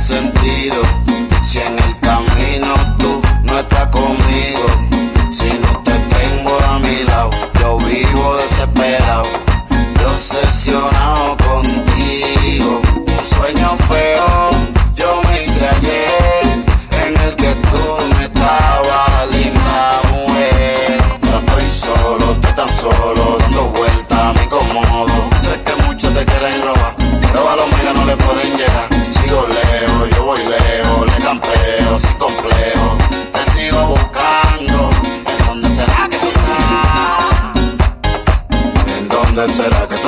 sentido si en el camino tú no estás conmigo. Si no te tengo a mi lado, yo vivo desesperado, obsesionado contigo. Un sueño feo, yo me hice ayer, en el que tú me estabas linda mujer. Yo estoy solo, tú tan solo, dando vueltas, me incomodo. Sé que muchos te quieren robar, pero a los míos no le pueden llegar. ¿En